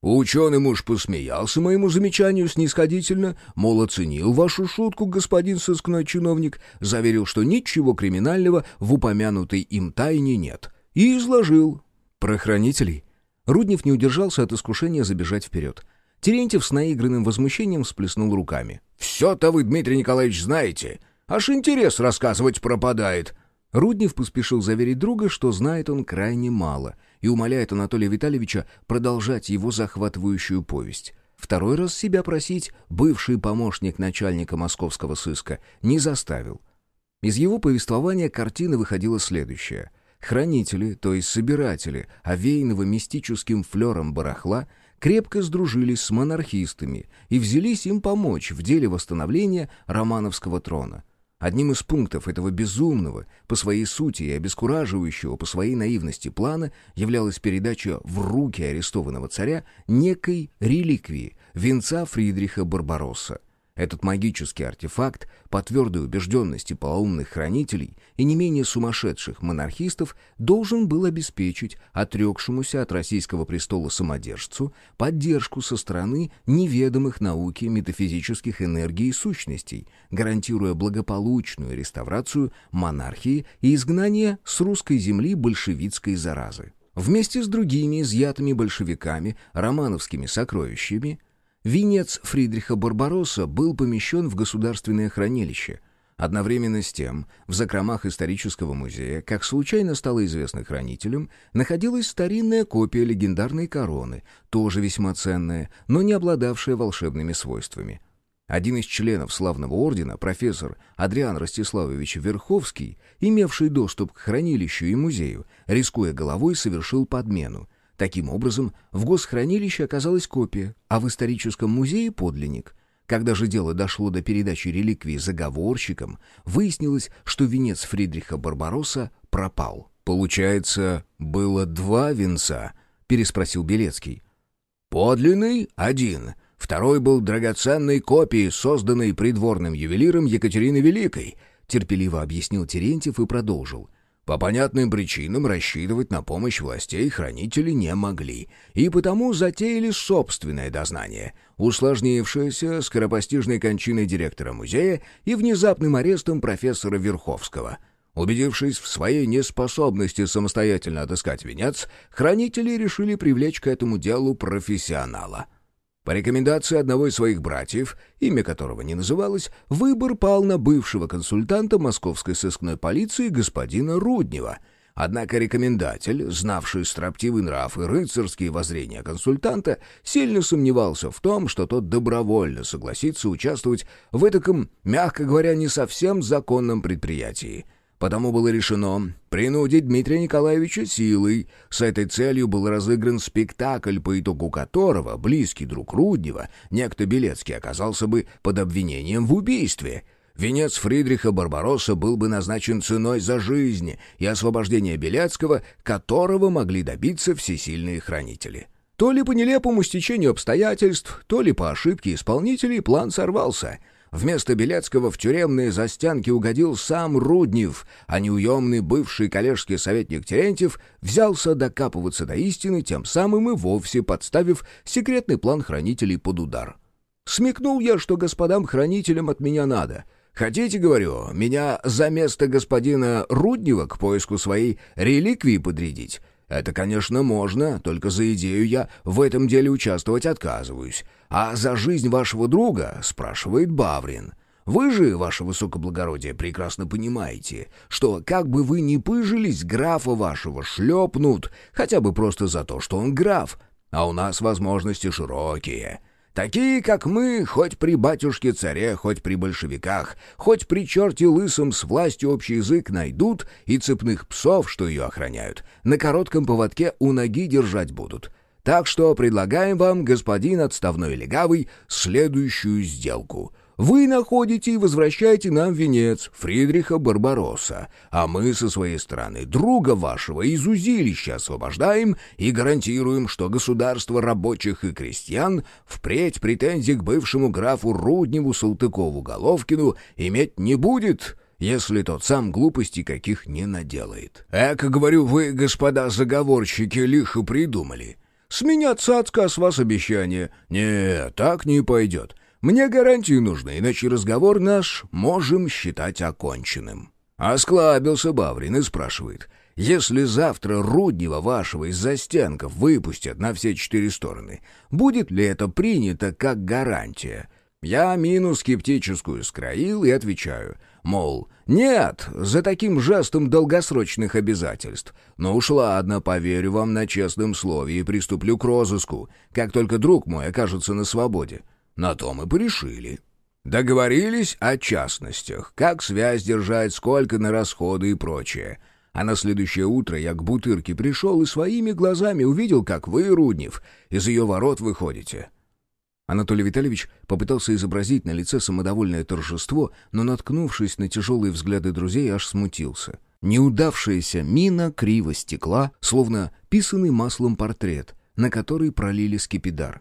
Ученый муж посмеялся моему замечанию снисходительно, мол, оценил вашу шутку, господин сыскной чиновник, заверил, что ничего криминального в упомянутой им тайне нет, и изложил. Про хранителей Руднев не удержался от искушения забежать вперед. Терентьев с наигранным возмущением всплеснул руками. «Все-то вы, Дмитрий Николаевич, знаете. Аж интерес рассказывать пропадает». Руднев поспешил заверить друга, что знает он крайне мало, и умоляет Анатолия Витальевича продолжать его захватывающую повесть. Второй раз себя просить бывший помощник начальника московского сыска не заставил. Из его повествования картина выходила следующая. Хранители, то есть собиратели, овеянного мистическим флером барахла, крепко сдружились с монархистами и взялись им помочь в деле восстановления Романовского трона. Одним из пунктов этого безумного, по своей сути и обескураживающего по своей наивности плана являлась передача в руки арестованного царя некой реликвии, венца Фридриха Барбаросса. Этот магический артефакт, по твердой убежденности полоумных хранителей и не менее сумасшедших монархистов, должен был обеспечить отрекшемуся от российского престола самодержцу поддержку со стороны неведомых науке метафизических энергий и сущностей, гарантируя благополучную реставрацию монархии и изгнание с русской земли большевистской заразы. Вместе с другими изъятыми большевиками романовскими сокровищами – Венец Фридриха Барбаросса был помещен в государственное хранилище. Одновременно с тем, в закромах исторического музея, как случайно стало известно хранителям, находилась старинная копия легендарной короны, тоже весьма ценная, но не обладавшая волшебными свойствами. Один из членов славного ордена, профессор Адриан Ростиславович Верховский, имевший доступ к хранилищу и музею, рискуя головой, совершил подмену — Таким образом, в госхранилище оказалась копия, а в историческом музее — подлинник. Когда же дело дошло до передачи реликвии заговорщикам, выяснилось, что венец Фридриха Барбаросса пропал. «Получается, было два венца?» — переспросил Белецкий. «Подлинный — один. Второй был драгоценной копией, созданной придворным ювелиром Екатерины Великой», — терпеливо объяснил Терентьев и продолжил. По понятным причинам рассчитывать на помощь властей хранители не могли, и потому затеяли собственное дознание, усложнившееся скоропостижной кончиной директора музея и внезапным арестом профессора Верховского. Убедившись в своей неспособности самостоятельно отыскать венец, хранители решили привлечь к этому делу профессионала — по рекомендации одного из своих братьев, имя которого не называлось, выбор пал на бывшего консультанта московской сыскной полиции господина Руднева. Однако рекомендатель, знавший строптивый нрав и рыцарские воззрения консультанта, сильно сомневался в том, что тот добровольно согласится участвовать в этом, мягко говоря, не совсем законном предприятии — Потому было решено принудить Дмитрия Николаевича силой. С этой целью был разыгран спектакль, по итогу которого близкий друг Руднева, некто Белецкий, оказался бы под обвинением в убийстве. Венец Фридриха Барбаросса был бы назначен ценой за жизнь и освобождение Белецкого, которого могли добиться всесильные хранители. То ли по нелепому стечению обстоятельств, то ли по ошибке исполнителей план сорвался — Вместо Белецкого в тюремные застенки угодил сам Руднев, а неуемный бывший коллежский советник Терентьев взялся докапываться до истины, тем самым и вовсе подставив секретный план хранителей под удар. Смекнул я, что господам хранителям от меня надо. Хотите, говорю, меня за место господина Руднева к поиску своей реликвии подрядить? Это, конечно, можно, только за идею я в этом деле участвовать отказываюсь. А за жизнь вашего друга спрашивает Баврин. Вы же, ваше высокоблагородие, прекрасно понимаете, что как бы вы ни пыжились, графа вашего шлепнут, хотя бы просто за то, что он граф, а у нас возможности широкие. Такие, как мы, хоть при батюшке-царе, хоть при большевиках, хоть при черте лысом с властью общий язык найдут и цепных псов, что ее охраняют, на коротком поводке у ноги держать будут. Так что предлагаем вам, господин отставной легавый, следующую сделку — вы находите и возвращаете нам венец Фридриха Барбаросса, а мы со своей стороны друга вашего из узилища освобождаем и гарантируем, что государство рабочих и крестьян впредь претензий к бывшему графу Рудневу Салтыкову-Головкину иметь не будет» если тот сам глупостей каких не наделает. Эко, говорю, вы, господа заговорщики, лихо придумали. С меня цацка, с вас обещание. Не, так не пойдет. Мне гарантии нужны, иначе разговор наш можем считать оконченным». Осклабился Баврин и спрашивает. «Если завтра Руднева вашего из застенков выпустят на все четыре стороны, будет ли это принято как гарантия?» Я мину скептическую скроил и отвечаю, мол, нет, за таким жестом долгосрочных обязательств. Но уж ладно, поверю вам на честном слове и приступлю к розыску, как только друг мой окажется на свободе. На то мы порешили. Договорились о частностях, как связь держать, сколько на расходы и прочее. А на следующее утро я к Бутырке пришел и своими глазами увидел, как вы, Руднев, из ее ворот выходите. Анатолий Витальевич попытался изобразить на лице самодовольное торжество, но, наткнувшись на тяжелые взгляды друзей, аж смутился. Неудавшаяся мина криво стекла, словно писанный маслом портрет, на который пролили скипидар.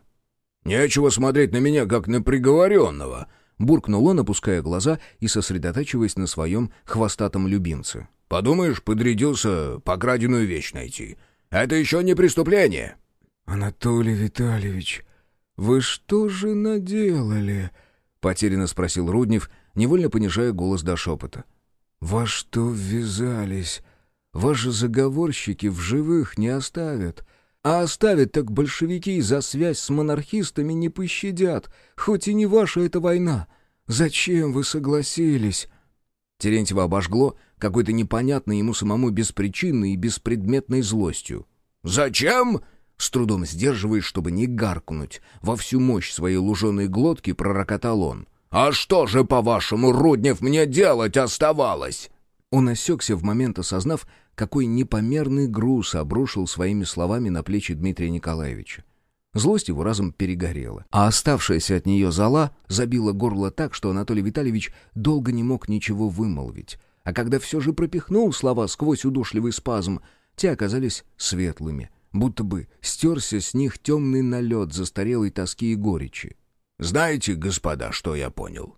«Нечего смотреть на меня, как на приговоренного!» Буркнул он, опуская глаза и сосредотачиваясь на своем хвостатом любимце. «Подумаешь, подрядился покраденную вещь найти. Это еще не преступление!» «Анатолий Витальевич!» «Вы что же наделали?» — потерянно спросил Руднев, невольно понижая голос до шепота. «Во что ввязались? Ваши заговорщики в живых не оставят. А оставят так большевики за связь с монархистами не пощадят, хоть и не ваша эта война. Зачем вы согласились?» Терентьева обожгло какой-то непонятной ему самому беспричинной и беспредметной злостью. «Зачем?» С трудом сдерживаясь, чтобы не гаркнуть, во всю мощь своей луженой глотки пророкотал он. «А что же, по-вашему, Руднев, мне делать оставалось?» Он осекся в момент, осознав, какой непомерный груз обрушил своими словами на плечи Дмитрия Николаевича. Злость его разом перегорела, а оставшаяся от нее зала забила горло так, что Анатолий Витальевич долго не мог ничего вымолвить. А когда все же пропихнул слова сквозь удушливый спазм, те оказались светлыми — будто бы стерся с них темный налет застарелой тоски и горечи. «Знаете, господа, что я понял?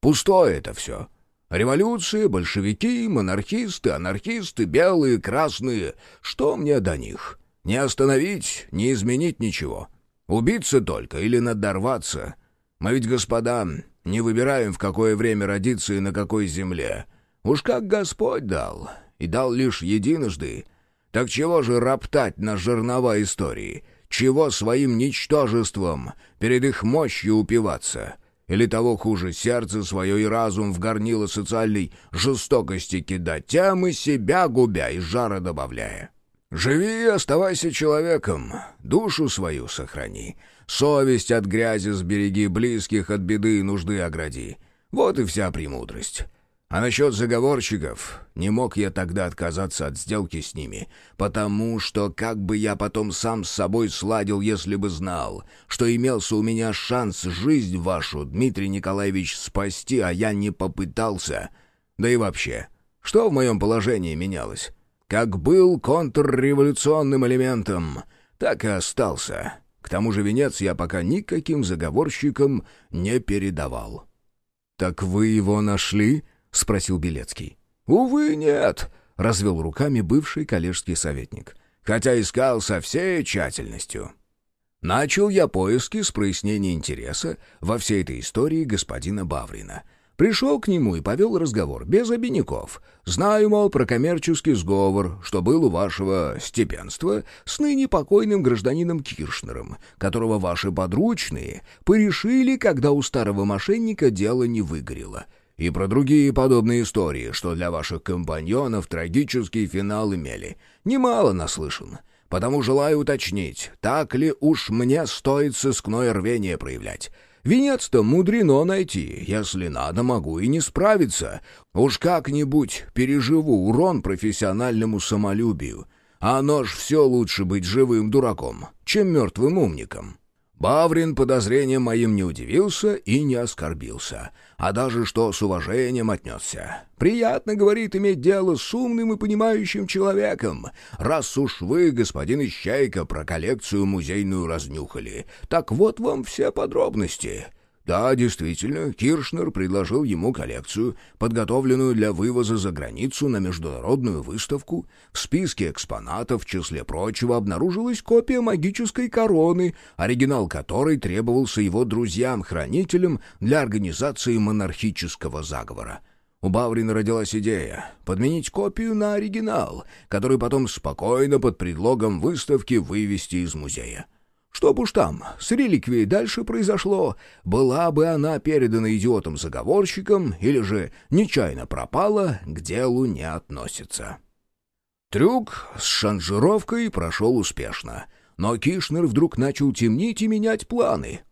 Пустое это все. Революция, большевики, монархисты, анархисты, белые, красные. Что мне до них? Не остановить, не изменить ничего. Убиться только или надорваться. Мы ведь, господа, не выбираем, в какое время родиться и на какой земле. Уж как Господь дал, и дал лишь единожды — так чего же роптать на жернова истории? Чего своим ничтожеством перед их мощью упиваться? Или того хуже, сердце свое и разум в горнило социальной жестокости кидать, тем и себя губя и жара добавляя? Живи и оставайся человеком, душу свою сохрани, совесть от грязи сбереги, близких от беды и нужды огради. Вот и вся премудрость. А насчет заговорщиков, не мог я тогда отказаться от сделки с ними, потому что как бы я потом сам с собой сладил, если бы знал, что имелся у меня шанс жизнь вашу, Дмитрий Николаевич, спасти, а я не попытался. Да и вообще, что в моем положении менялось? Как был контрреволюционным элементом, так и остался. К тому же венец я пока никаким заговорщикам не передавал. «Так вы его нашли?» — спросил Белецкий. «Увы, нет», — развел руками бывший коллежский советник, хотя искал со всей тщательностью. Начал я поиски с прояснения интереса во всей этой истории господина Баврина. Пришел к нему и повел разговор, без обиняков. Знаю, мол, про коммерческий сговор, что был у вашего степенства с ныне покойным гражданином Киршнером, которого ваши подручные порешили, когда у старого мошенника дело не выгорело — и про другие подобные истории, что для ваших компаньонов трагический финал имели. Немало наслышан. Потому желаю уточнить, так ли уж мне стоит сыскное рвение проявлять. Венец-то мудрено найти, если надо, могу и не справиться. Уж как-нибудь переживу урон профессиональному самолюбию. А оно ж все лучше быть живым дураком, чем мертвым умником. Баврин подозрением моим не удивился и не оскорбился, а даже что с уважением отнесся. «Приятно, — говорит, — иметь дело с умным и понимающим человеком. Раз уж вы, господин Ищейка, про коллекцию музейную разнюхали, так вот вам все подробности. Да, действительно, Киршнер предложил ему коллекцию, подготовленную для вывоза за границу на международную выставку. В списке экспонатов, в числе прочего, обнаружилась копия магической короны, оригинал которой требовался его друзьям-хранителям для организации монархического заговора. У Баврина родилась идея подменить копию на оригинал, который потом спокойно под предлогом выставки вывести из музея. Что б уж там, с реликвией дальше произошло, была бы она передана идиотам-заговорщикам или же нечаянно пропала, к делу не относится. Трюк с шанжировкой прошел успешно, но Кишнер вдруг начал темнить и менять планы.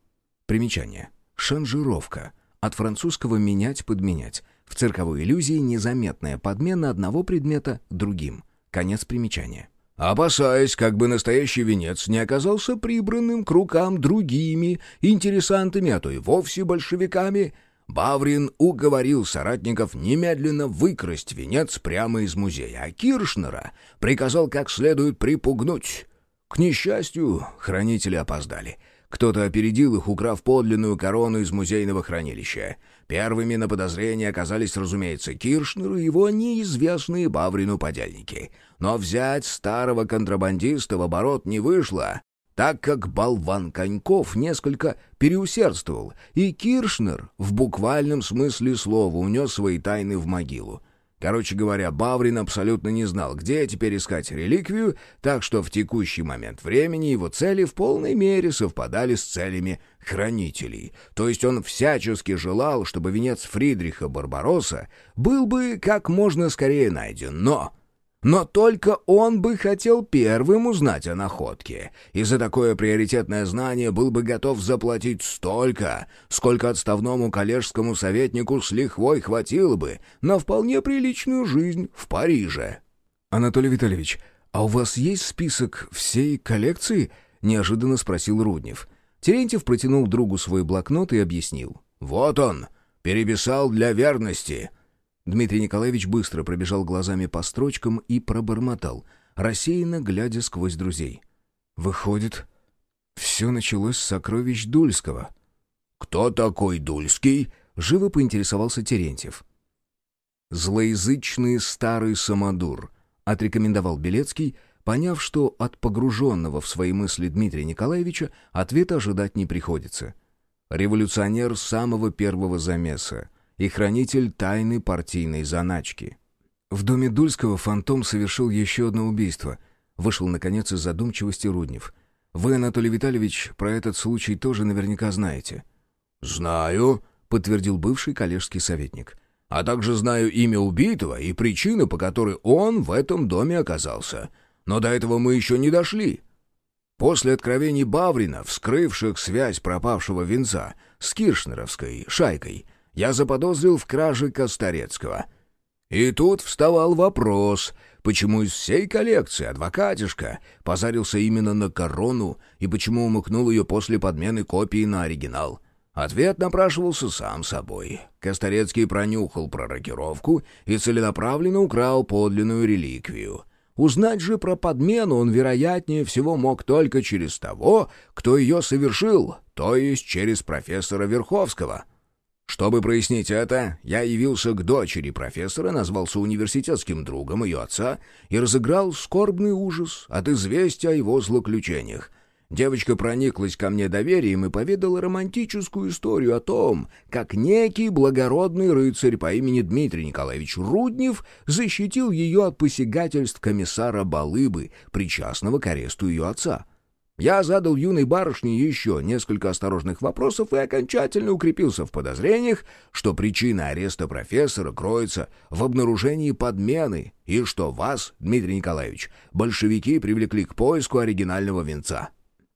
Примечание. Шанжировка. От французского «менять», «подменять». В цирковой иллюзии незаметная подмена одного предмета другим. Конец примечания. Опасаясь, как бы настоящий венец не оказался прибранным к рукам другими интересантами, а то и вовсе большевиками, Баврин уговорил соратников немедленно выкрасть венец прямо из музея, а Киршнера приказал как следует припугнуть. К несчастью, хранители опоздали. Кто-то опередил их, украв подлинную корону из музейного хранилища. Первыми на подозрение оказались, разумеется, Киршнер и его неизвестные Баврину подельники. Но взять старого контрабандиста в оборот не вышло, так как болван Коньков несколько переусердствовал, и Киршнер в буквальном смысле слова унес свои тайны в могилу. Короче говоря, Баврин абсолютно не знал, где теперь искать реликвию, так что в текущий момент времени его цели в полной мере совпадали с целями хранителей. То есть он всячески желал, чтобы венец Фридриха Барбаросса был бы как можно скорее найден, но но только он бы хотел первым узнать о находке, и за такое приоритетное знание был бы готов заплатить столько, сколько отставному коллежскому советнику с лихвой хватило бы на вполне приличную жизнь в Париже. «Анатолий Витальевич, а у вас есть список всей коллекции?» — неожиданно спросил Руднев. Терентьев протянул другу свой блокнот и объяснил. «Вот он, переписал для верности». Дмитрий Николаевич быстро пробежал глазами по строчкам и пробормотал, рассеянно глядя сквозь друзей. «Выходит, все началось с сокровищ Дульского». «Кто такой Дульский?» — живо поинтересовался Терентьев. «Злоязычный старый самодур», — отрекомендовал Белецкий, поняв, что от погруженного в свои мысли Дмитрия Николаевича ответа ожидать не приходится. Революционер самого первого замеса, и хранитель тайны партийной заначки. В доме Дульского фантом совершил еще одно убийство. Вышел, наконец, из задумчивости Руднев. Вы, Анатолий Витальевич, про этот случай тоже наверняка знаете. «Знаю», — подтвердил бывший коллежский советник. «А также знаю имя убитого и причину, по которой он в этом доме оказался. Но до этого мы еще не дошли». После откровений Баврина, вскрывших связь пропавшего венца с Киршнеровской шайкой, я заподозрил в краже Косторецкого. И тут вставал вопрос, почему из всей коллекции адвокатишка позарился именно на корону и почему умыкнул ее после подмены копии на оригинал. Ответ напрашивался сам собой. Косторецкий пронюхал про рокировку и целенаправленно украл подлинную реликвию. Узнать же про подмену он, вероятнее всего, мог только через того, кто ее совершил, то есть через профессора Верховского. Чтобы прояснить это, я явился к дочери профессора, назвался университетским другом ее отца и разыграл скорбный ужас от известия о его злоключениях. Девочка прониклась ко мне доверием и поведала романтическую историю о том, как некий благородный рыцарь по имени Дмитрий Николаевич Руднев защитил ее от посягательств комиссара Балыбы, причастного к аресту ее отца. Я задал юной барышне еще несколько осторожных вопросов и окончательно укрепился в подозрениях, что причина ареста профессора кроется в обнаружении подмены и что вас, Дмитрий Николаевич, большевики привлекли к поиску оригинального венца.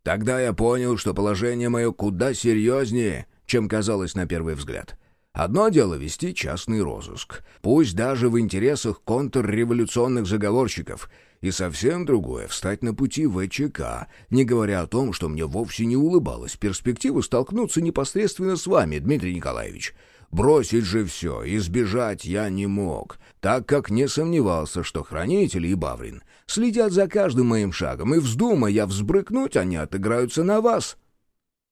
Тогда я понял, что положение мое куда серьезнее, чем казалось на первый взгляд. Одно дело вести частный розыск, пусть даже в интересах контрреволюционных заговорщиков — и совсем другое — встать на пути ВЧК, не говоря о том, что мне вовсе не улыбалась перспектива столкнуться непосредственно с вами, Дмитрий Николаевич. Бросить же все, избежать я не мог, так как не сомневался, что хранители и Баврин следят за каждым моим шагом, и вздумая я взбрыкнуть, они отыграются на вас».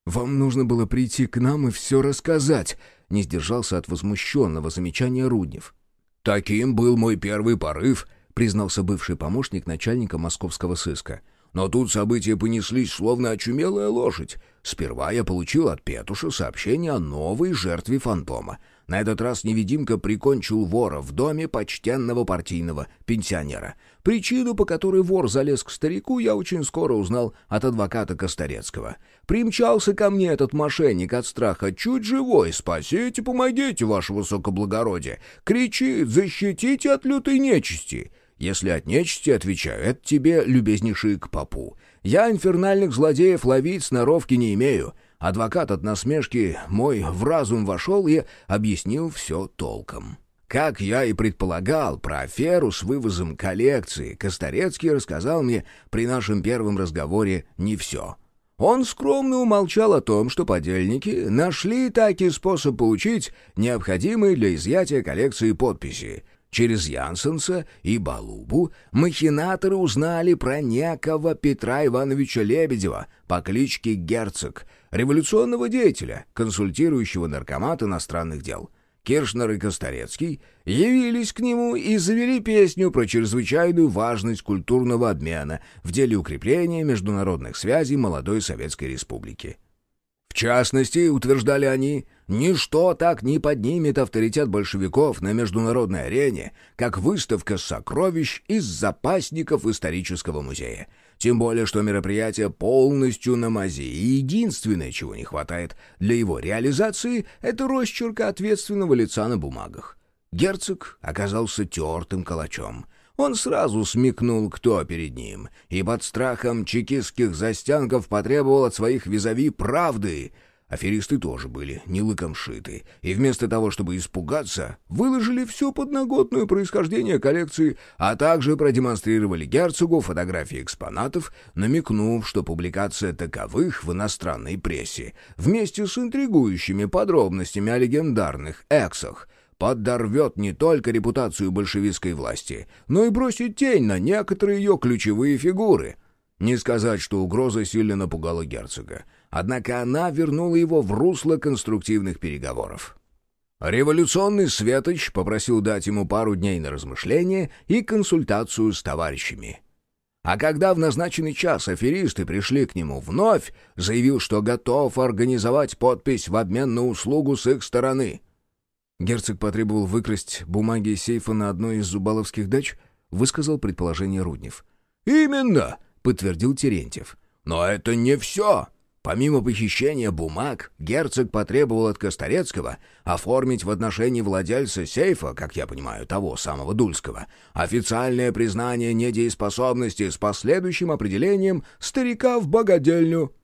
«Вам нужно было прийти к нам и все рассказать», — не сдержался от возмущенного замечания Руднев. «Таким был мой первый порыв», — признался бывший помощник начальника московского сыска. «Но тут события понеслись, словно очумелая лошадь. Сперва я получил от Петуша сообщение о новой жертве фантома. На этот раз невидимка прикончил вора в доме почтенного партийного пенсионера. Причину, по которой вор залез к старику, я очень скоро узнал от адвоката Косторецкого. Примчался ко мне этот мошенник от страха, чуть живой, спасите, помогите, ваше высокоблагородие. Кричит, защитите от лютой нечисти. Если от нечисти, отвечаю, это тебе, любезнейший, к попу. Я инфернальных злодеев ловить сноровки не имею. Адвокат от насмешки мой в разум вошел и объяснил все толком. Как я и предполагал, про аферу с вывозом коллекции Косторецкий рассказал мне при нашем первом разговоре не все. Он скромно умолчал о том, что подельники нашли таки способ получить необходимые для изъятия коллекции подписи. Через Янсенса и Балубу махинаторы узнали про некого Петра Ивановича Лебедева по кличке Герцог — революционного деятеля, консультирующего наркомат иностранных дел. Киршнер и Косторецкий явились к нему и завели песню про чрезвычайную важность культурного обмена в деле укрепления международных связей молодой Советской Республики. В частности, утверждали они, ничто так не поднимет авторитет большевиков на международной арене, как выставка сокровищ из запасников исторического музея. Тем более, что мероприятие полностью на мази, и единственное, чего не хватает для его реализации, это росчерка ответственного лица на бумагах. Герцог оказался тертым калачом. Он сразу смекнул, кто перед ним, и под страхом чекистских застянков потребовал от своих визави правды — Аферисты тоже были не лыком шиты, и вместо того, чтобы испугаться, выложили все подноготное происхождение коллекции, а также продемонстрировали герцогу фотографии экспонатов, намекнув, что публикация таковых в иностранной прессе вместе с интригующими подробностями о легендарных эксах подорвет не только репутацию большевистской власти, но и бросит тень на некоторые ее ключевые фигуры. Не сказать, что угроза сильно напугала герцога. Однако она вернула его в русло конструктивных переговоров. Революционный Светоч попросил дать ему пару дней на размышление и консультацию с товарищами. А когда в назначенный час аферисты пришли к нему вновь, заявил, что готов организовать подпись в обмен на услугу с их стороны. Герцог потребовал выкрасть бумаги сейфа на одной из зубаловских дач, высказал предположение Руднев. «Именно!» — подтвердил Терентьев. «Но это не все!» Помимо похищения бумаг, герцог потребовал от Косторецкого оформить в отношении владельца сейфа, как я понимаю, того самого Дульского, официальное признание недееспособности с последующим определением старика в богадельню.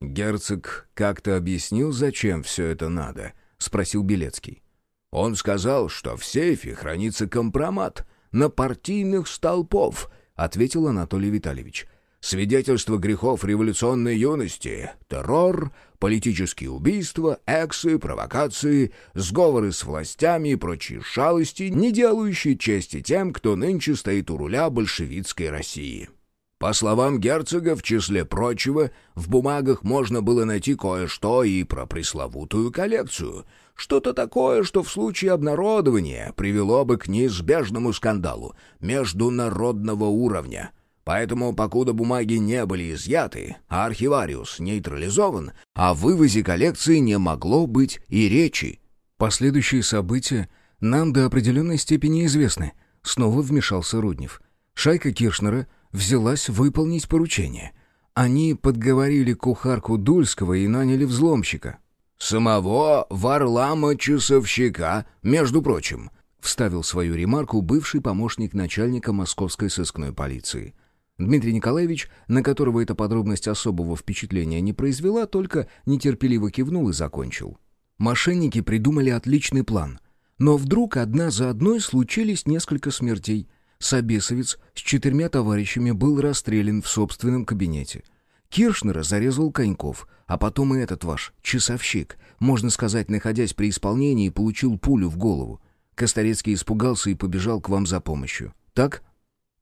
«Герцог как-то объяснил, зачем все это надо?» — спросил Белецкий. «Он сказал, что в сейфе хранится компромат на партийных столпов», — ответил Анатолий Витальевич. Свидетельство грехов революционной юности, террор, политические убийства, эксы, провокации, сговоры с властями и прочие шалости, не делающие чести тем, кто нынче стоит у руля большевистской России. По словам герцога, в числе прочего, в бумагах можно было найти кое-что и про пресловутую коллекцию, что-то такое, что в случае обнародования привело бы к неизбежному скандалу международного уровня — Поэтому, покуда бумаги не были изъяты, а архивариус нейтрализован, о вывозе коллекции не могло быть и речи. Последующие события нам до определенной степени известны. Снова вмешался Руднев. Шайка Киршнера взялась выполнить поручение. Они подговорили кухарку Дульского и наняли взломщика. «Самого Варлама-часовщика, между прочим», — вставил свою ремарку бывший помощник начальника московской сыскной полиции — Дмитрий Николаевич, на которого эта подробность особого впечатления не произвела, только нетерпеливо кивнул и закончил. Мошенники придумали отличный план. Но вдруг одна за одной случились несколько смертей. Собесовец с четырьмя товарищами был расстрелян в собственном кабинете. Киршнера зарезал Коньков, а потом и этот ваш часовщик, можно сказать, находясь при исполнении, получил пулю в голову. Косторецкий испугался и побежал к вам за помощью. Так?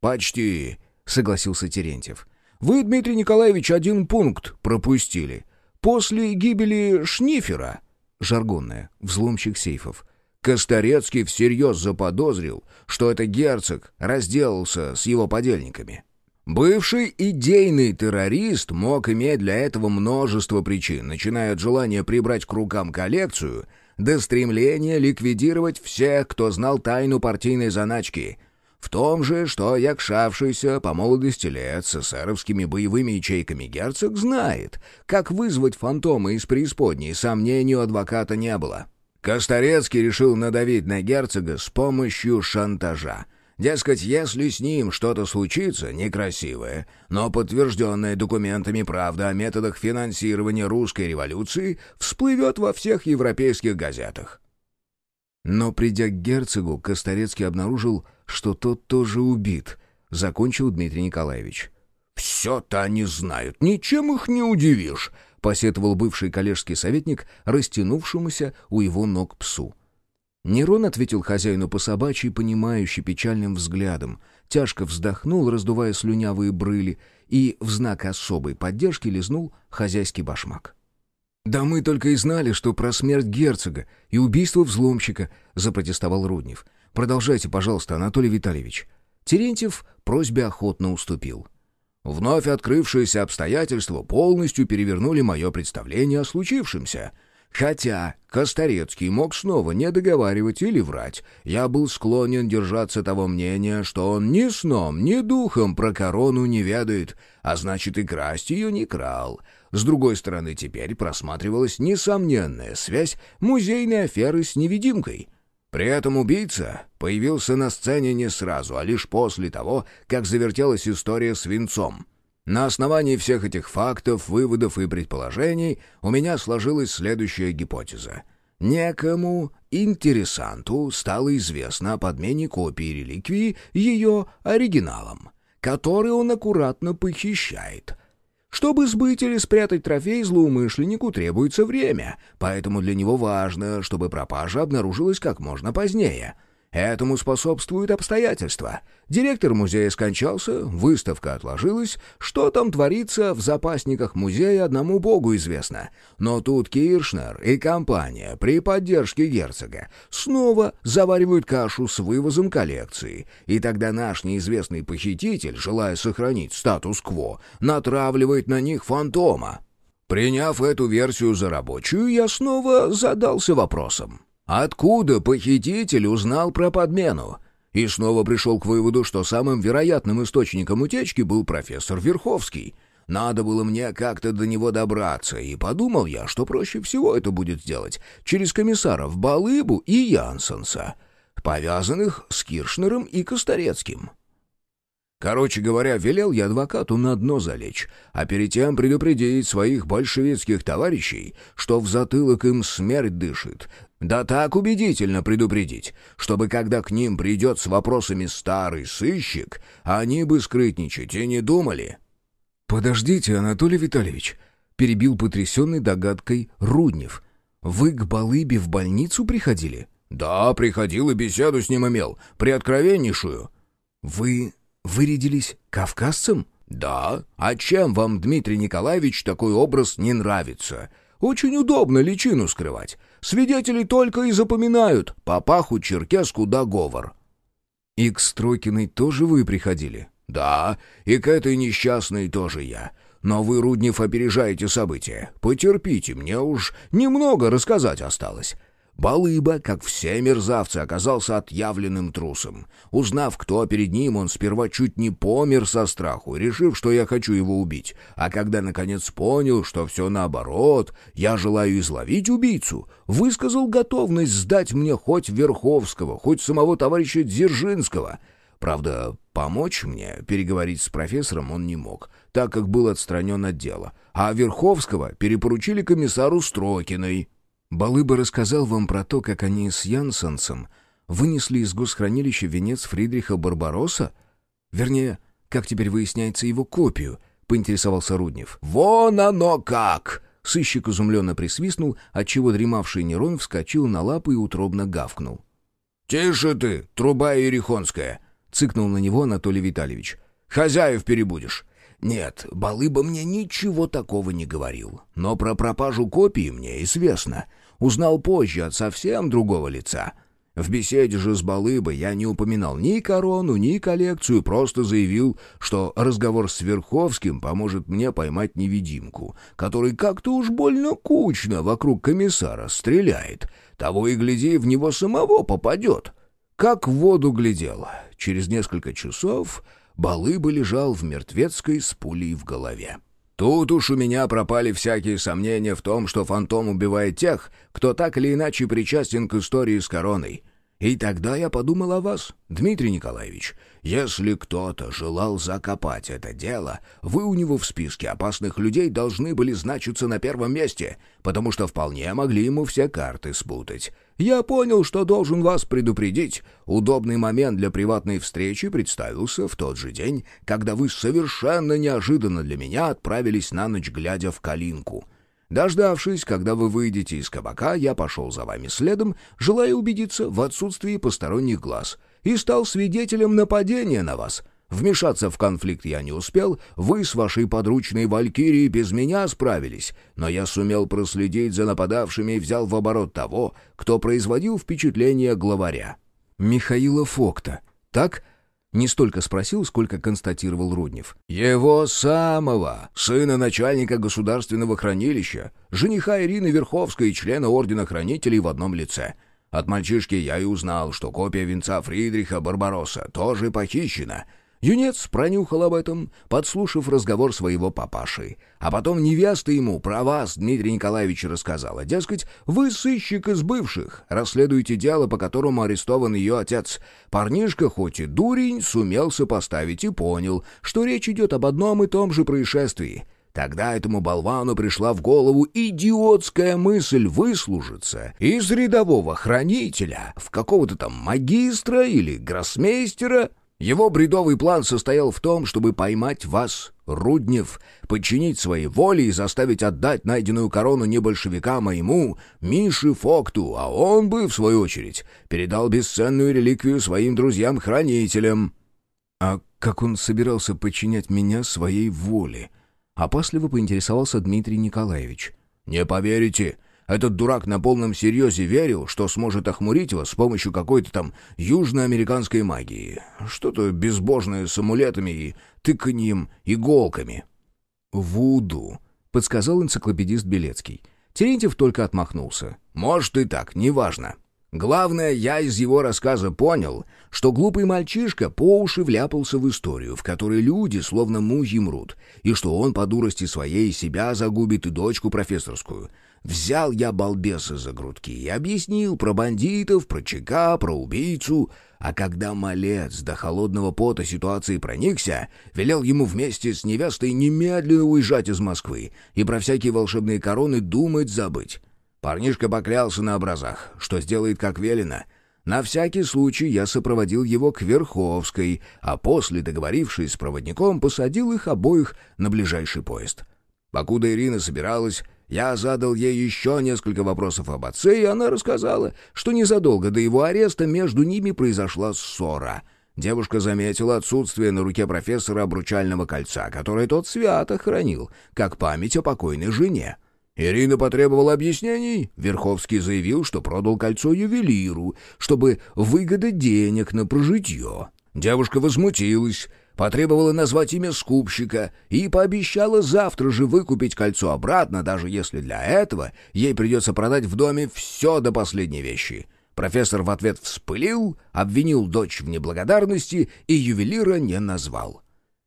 «Почти», — согласился Терентьев. «Вы, Дмитрий Николаевич, один пункт пропустили. После гибели Шнифера, жаргонное, взломщик сейфов, Косторецкий всерьез заподозрил, что это герцог разделался с его подельниками. Бывший идейный террорист мог иметь для этого множество причин, начиная от желания прибрать к рукам коллекцию до стремления ликвидировать всех, кто знал тайну партийной заначки. В том же, что якшавшийся по молодости лет с эсеровскими боевыми ячейками герцог знает, как вызвать фантома из преисподней, сомнению адвоката не было. Косторецкий решил надавить на герцога с помощью шантажа. Дескать, если с ним что-то случится некрасивое, но подтвержденное документами правда о методах финансирования русской революции, всплывет во всех европейских газетах. Но придя к герцогу, Косторецкий обнаружил, что тот тоже убит, закончил Дмитрий Николаевич. «Все-то они знают, ничем их не удивишь посетовал бывший коллежский советник, растянувшемуся у его ног псу. Нерон ответил хозяину по собачьи, понимающий печальным взглядом, тяжко вздохнул, раздувая слюнявые брыли, и в знак особой поддержки лизнул хозяйский башмак. «Да мы только и знали, что про смерть герцога и убийство взломщика», — запротестовал Руднев. «Продолжайте, пожалуйста, Анатолий Витальевич». Терентьев просьбе охотно уступил. Вновь открывшиеся обстоятельства полностью перевернули мое представление о случившемся. Хотя Косторецкий мог снова не договаривать или врать, я был склонен держаться того мнения, что он ни сном, ни духом про корону не ведает, а значит и красть ее не крал. С другой стороны, теперь просматривалась несомненная связь музейной аферы с невидимкой — при этом убийца появился на сцене не сразу, а лишь после того, как завертелась история с венцом. На основании всех этих фактов, выводов и предположений у меня сложилась следующая гипотеза. Некому интересанту стало известно о подмене копии реликвии ее оригиналом, который он аккуратно похищает — чтобы сбыть или спрятать трофей злоумышленнику требуется время, поэтому для него важно, чтобы пропажа обнаружилась как можно позднее. Этому способствуют обстоятельства. Директор музея скончался, выставка отложилась. Что там творится в запасниках музея, одному богу известно. Но тут Киршнер и компания при поддержке герцога снова заваривают кашу с вывозом коллекции. И тогда наш неизвестный похититель, желая сохранить статус-кво, натравливает на них фантома. Приняв эту версию за рабочую, я снова задался вопросом. Откуда похититель узнал про подмену? И снова пришел к выводу, что самым вероятным источником утечки был профессор Верховский. Надо было мне как-то до него добраться, и подумал я, что проще всего это будет сделать через комиссаров Балыбу и Янсенса, повязанных с Киршнером и Косторецким. Короче говоря, велел я адвокату на дно залечь, а перед тем предупредить своих большевистских товарищей, что в затылок им смерть дышит, да так убедительно предупредить, чтобы когда к ним придет с вопросами старый сыщик, они бы скрытничать и не думали. «Подождите, Анатолий Витальевич», — перебил потрясенный догадкой Руднев. «Вы к Балыбе в больницу приходили?» «Да, приходил и беседу с ним имел, приоткровеннейшую». «Вы вырядились кавказцем?» «Да. А чем вам, Дмитрий Николаевич, такой образ не нравится? Очень удобно личину скрывать. Свидетели только и запоминают папаху, черкеску да говор». «И к Строкиной тоже вы приходили?» «Да, и к этой несчастной тоже я. Но вы, Руднев, опережаете события. Потерпите, мне уж немного рассказать осталось. Балыба, как все мерзавцы, оказался отъявленным трусом. Узнав, кто перед ним, он сперва чуть не помер со страху, решив, что я хочу его убить. А когда, наконец, понял, что все наоборот, я желаю изловить убийцу, высказал готовность сдать мне хоть Верховского, хоть самого товарища Дзержинского. Правда, помочь мне переговорить с профессором он не мог, так как был отстранен от дела. А Верховского перепоручили комиссару Строкиной. Балыба рассказал вам про то, как они с Янсенсом вынесли из госхранилища венец Фридриха Барбаросса? Вернее, как теперь выясняется его копию, поинтересовался Руднев. «Вон оно как!» Сыщик изумленно присвистнул, отчего дремавший Нерон вскочил на лапы и утробно гавкнул. «Тише ты, труба ерехонская!» — цыкнул на него Анатолий Витальевич. «Хозяев перебудешь. Нет, Балыба мне ничего такого не говорил. Но про пропажу копии мне известно. Узнал позже от совсем другого лица. В беседе же с Балыбой я не упоминал ни корону, ни коллекцию, просто заявил, что разговор с Верховским поможет мне поймать невидимку, который как-то уж больно кучно вокруг комиссара стреляет. Того и гляди, в него самого попадет. Как в воду глядел. Через несколько часов Балыба лежал в мертвецкой с пулей в голове. Тут уж у меня пропали всякие сомнения в том, что фантом убивает тех, кто так или иначе причастен к истории с короной. И тогда я подумал о вас, Дмитрий Николаевич. Если кто-то желал закопать это дело, вы у него в списке опасных людей должны были значиться на первом месте, потому что вполне могли ему все карты спутать. Я понял, что должен вас предупредить. Удобный момент для приватной встречи представился в тот же день, когда вы совершенно неожиданно для меня отправились на ночь глядя в калинку». Дождавшись, когда вы выйдете из кабака, я пошел за вами следом, желая убедиться в отсутствии посторонних глаз, и стал свидетелем нападения на вас. Вмешаться в конфликт я не успел, вы с вашей подручной Валькирией без меня справились, но я сумел проследить за нападавшими и взял в оборот того, кто производил впечатление главаря. Михаила Фокта, так?» Не столько спросил, сколько констатировал Руднев. «Его самого, сына начальника государственного хранилища, жениха Ирины Верховской и члена Ордена Хранителей в одном лице. От мальчишки я и узнал, что копия венца Фридриха Барбаросса тоже похищена, Юнец пронюхал об этом, подслушав разговор своего папаши. А потом невеста ему про вас, Дмитрий Николаевич, рассказала. Дескать, вы сыщик из бывших, расследуете дело, по которому арестован ее отец. Парнишка, хоть и дурень, сумел сопоставить и понял, что речь идет об одном и том же происшествии. Тогда этому болвану пришла в голову идиотская мысль выслужиться из рядового хранителя в какого-то там магистра или гроссмейстера — его бредовый план состоял в том, чтобы поймать вас, Руднев, подчинить своей воле и заставить отдать найденную корону не большевикам, а ему, Мише Фокту, а он бы, в свою очередь, передал бесценную реликвию своим друзьям-хранителям. А как он собирался подчинять меня своей воле? Опасливо поинтересовался Дмитрий Николаевич. «Не поверите, этот дурак на полном серьезе верил, что сможет охмурить вас с помощью какой-то там южноамериканской магии. Что-то безбожное с амулетами и тыканьем иголками. «Вуду», — подсказал энциклопедист Белецкий. Терентьев только отмахнулся. «Может и так, неважно. Главное, я из его рассказа понял, что глупый мальчишка по уши вляпался в историю, в которой люди словно мухи мрут, и что он по дурости своей себя загубит и дочку профессорскую. Взял я балбеса за грудки и объяснил про бандитов, про ЧК, про убийцу. А когда малец до холодного пота ситуации проникся, велел ему вместе с невестой немедленно уезжать из Москвы и про всякие волшебные короны думать забыть. Парнишка поклялся на образах, что сделает как велено. На всякий случай я сопроводил его к Верховской, а после, договорившись с проводником, посадил их обоих на ближайший поезд. Покуда Ирина собиралась, я задал ей еще несколько вопросов об отце, и она рассказала, что незадолго до его ареста между ними произошла ссора. Девушка заметила отсутствие на руке профессора обручального кольца, которое тот свято хранил, как память о покойной жене. Ирина потребовала объяснений. Верховский заявил, что продал кольцо ювелиру, чтобы выгадать денег на прожитье. Девушка возмутилась, потребовала назвать имя скупщика и пообещала завтра же выкупить кольцо обратно, даже если для этого ей придется продать в доме все до последней вещи. Профессор в ответ вспылил, обвинил дочь в неблагодарности и ювелира не назвал.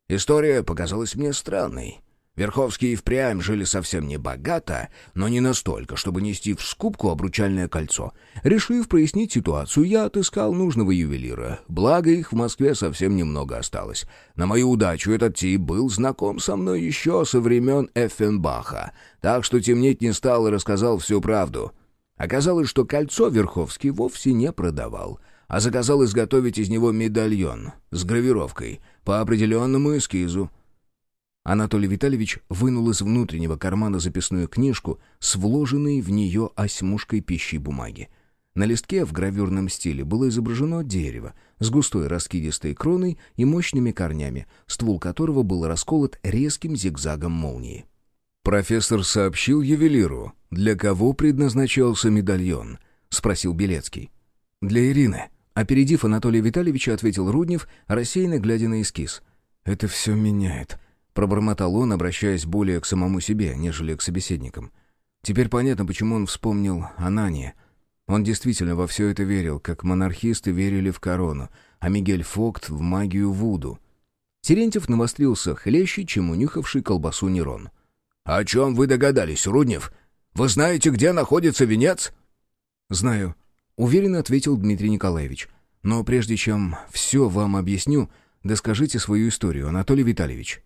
История показалась мне странной. Верховские и впрямь жили совсем не богато, но не настолько, чтобы нести в скупку обручальное кольцо. Решив прояснить ситуацию, я отыскал нужного ювелира. Благо, их в Москве совсем немного осталось. На мою удачу этот тип был знаком со мной еще со времен Эффенбаха, так что темнеть не стал и рассказал всю правду. Оказалось, что кольцо Верховский вовсе не продавал, а заказал изготовить из него медальон с гравировкой по определенному эскизу, Анатолий Витальевич вынул из внутреннего кармана записную книжку с вложенной в нее осьмушкой пищей бумаги. На листке в гравюрном стиле было изображено дерево, с густой раскидистой кроной и мощными корнями, ствол которого был расколот резким зигзагом молнии. «Профессор сообщил ювелиру, для кого предназначался медальон?» — спросил Белецкий. «Для Ирины», — опередив Анатолия Витальевича, ответил Руднев, рассеянно глядя на эскиз. «Это все меняет», — пробормотал он, обращаясь более к самому себе, нежели к собеседникам. Теперь понятно, почему он вспомнил о Нане. Он действительно во все это верил, как монархисты верили в корону, а Мигель Фокт — в магию Вуду. Терентьев навострился хлеще, чем унюхавший колбасу Нерон. «О чем вы догадались, Руднев? Вы знаете, где находится венец?» «Знаю», — уверенно ответил Дмитрий Николаевич. «Но прежде чем все вам объясню, да скажите свою историю, Анатолий Витальевич».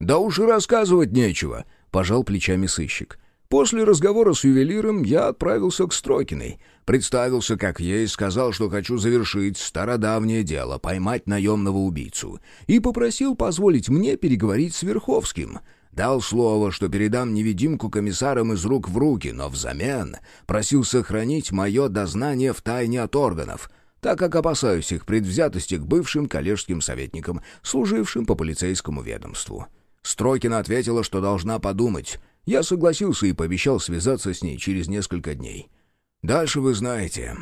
«Да уж и рассказывать нечего», — пожал плечами сыщик. После разговора с ювелиром я отправился к Строкиной. Представился как есть, сказал, что хочу завершить стародавнее дело, поймать наемного убийцу. И попросил позволить мне переговорить с Верховским. Дал слово, что передам невидимку комиссарам из рук в руки, но взамен просил сохранить мое дознание в тайне от органов, так как опасаюсь их предвзятости к бывшим коллежским советникам, служившим по полицейскому ведомству. Строкина ответила, что должна подумать, я согласился и пообещал связаться с ней через несколько дней. Дальше вы знаете.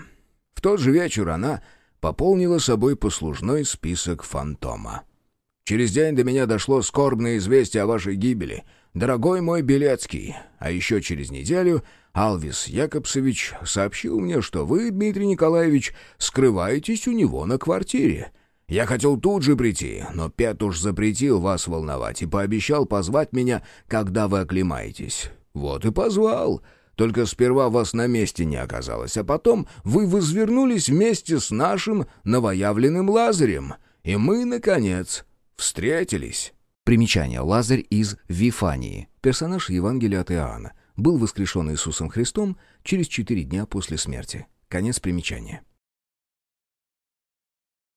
В тот же вечер она пополнила собой послужной список фантома. Через день до меня дошло скорбное известие о вашей гибели. Дорогой мой Белецкий. А еще через неделю Алвис Якобсович сообщил мне, что вы, Дмитрий Николаевич, скрываетесь у него на квартире. Я хотел тут же прийти, но Петуш запретил вас волновать и пообещал позвать меня, когда вы оклемаетесь. Вот и позвал. Только сперва вас на месте не оказалось, а потом вы возвернулись вместе с нашим новоявленным Лазарем, и мы, наконец, встретились». Примечание. Лазарь из Вифании. Персонаж Евангелия от Иоанна. Был воскрешен Иисусом Христом через четыре дня после смерти. Конец примечания.